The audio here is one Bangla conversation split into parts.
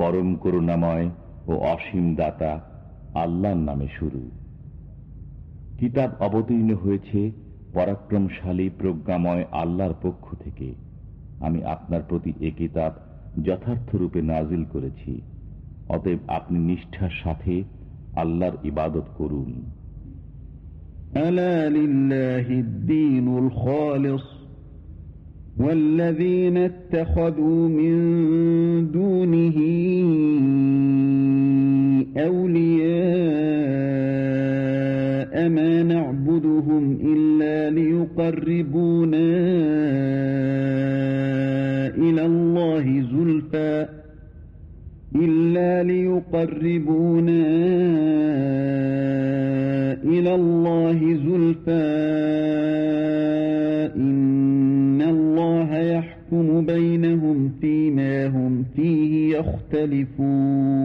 পরম করুণাময় ও অসীম দাতা আল্লাহর নামে শুরু কিতাব অবতীর্ণ হয়েছে পরাক্রমশালী প্রজ্ঞাময় আল্লাহর পক্ষ থেকে আমি আপনার প্রতি এ কিতাব যথার্থরূপে নাজিল করেছি অতএব আপনি নিষ্ঠার সাথে আল্লাহর ইবাদত করুন ألا لله الدين الخالص والذين اتخذوا من دونه ما نعبدهم إلا ليقربونا إلى الله زلفى إلا ليقربونا إلى الله زلفى إن الله يحكم بينهم فيما هم فيه يختلفون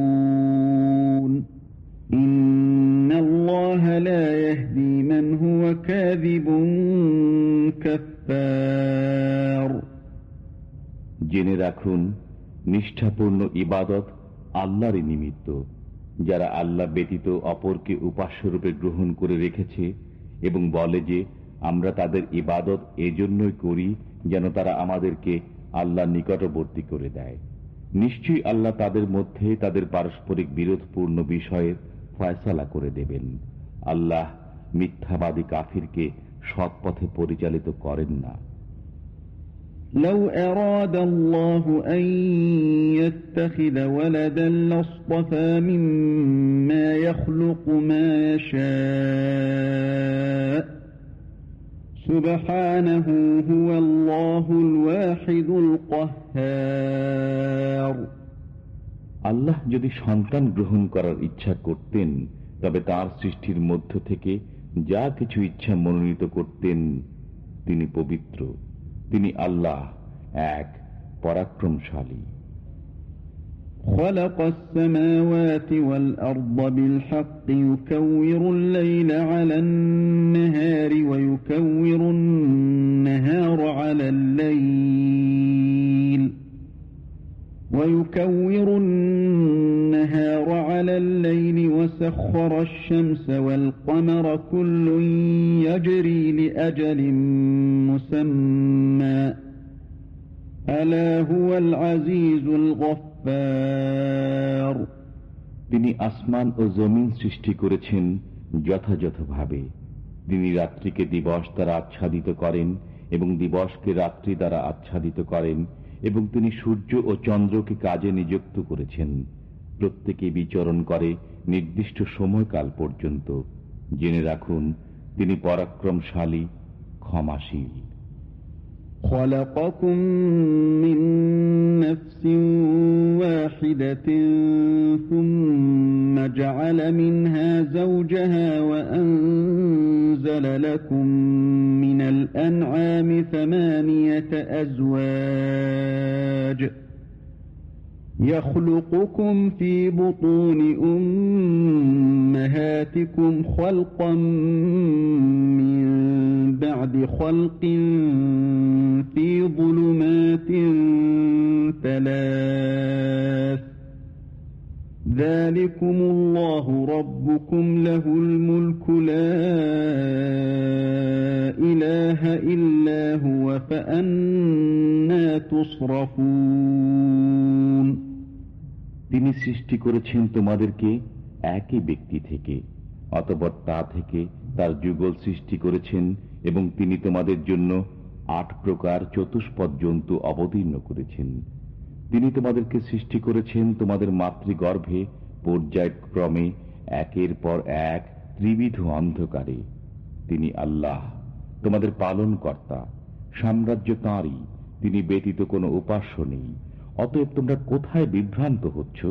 জেনে রাখুন, নিষ্ঠাপূর্ণ ইবাদত আল্লাহরই নিমিত্ত, যারা আল্লাহ ব্যতীত অপরকে উপাস্যরূপে গ্রহণ করে রেখেছে এবং বলে যে, আমরা তাদের ইবাদত এজন্যই করি যেন তারা আমাদেরকে আল্লাহ নিকটবর্তী করে দেয়। নিশ্চয়ই আল্লাহ তাদের মধ্যে তাদের পারস্পরিক বিরোধপূর্ণ বিষয়ের ফয়সালা করে দেবেন। আল্লাহ মিথ্যাবাদী কাফিরকে সৎপথে পরিচালিত করেন না। لو أراد الله أن يتخذ ولدا لاصطفى مما يخلق ما يشاء سبحانه هو الله الواحد القهار আল্লাহ যদি সন্তান গ্রহণ করার ইচ্ছা করতেন তবে তার সৃষ্টির মধ্য থেকে যা কিছু ইচ্ছা মনোনীত করতেন তিনি পবিত্র তিনি আল্লাহ এক পরাক্রমশালী خلق السماوات والأرض بالحق يكور الليل على النهار ويكور النهار على الليل ويكور النهار على الليل وسخر الشمس والقمر كل يجري لأجل مسمى তিনি আসমান ও জমিন সৃষ্টি করেছেন যথাযথভাবে। তিনি রাত্রিকে দিবস দ্বারা আচ্ছাদিত করেন এবং দিবসকে রাত্রি দ্বারা আচ্ছাদিত করেন এবং তিনি সূর্য ও চন্দ্রকে কাজে নিযুক্ত করেছেন। প্রত্যেকে বিচরণ করে নির্দিষ্ট সময়কাল পর্যন্ত। জেনে রাখুন, তিনি পরাক্রমশালী, ক্ষমাশীল। خلقكم من نفس واحدة ثم جعل منها زوجها وأنزل لكم من الأنعام ثمانية أزواج يخلقكم في بطون أمهاتكم خلقا من بعد خلق في ظلمات ثلاث ذلكم الله ربكم له الملك لا إله إلا هو فأنا تصرفون তিনি সৃষ্টি করেছেন তোমাদেরকে একই ব্যক্তি থেকে অতপর তা থেকে তার যুগল সৃষ্টি করেছেন এবং তিনি তোমাদের জন্য আট প্রকার চতুষ্পদ জন্তু অবতীর্ণ করেছেন। তিনি তোমাদেরকে সৃষ্টি করেছেন তোমাদের মাতৃগর্ভে, পর্যায়ক্রমে, একের পর এক, ত্রিবিধ অন্ধকারে। তিনি আল্লাহ, তোমাদের পালন কর্তা সাম্রাজ্য তাঁরই তিনি ব্যতীত কোনো উপাস্য নেই। অতএব তোমরা কোথায় বিভ্রান্ত হচ্ছ?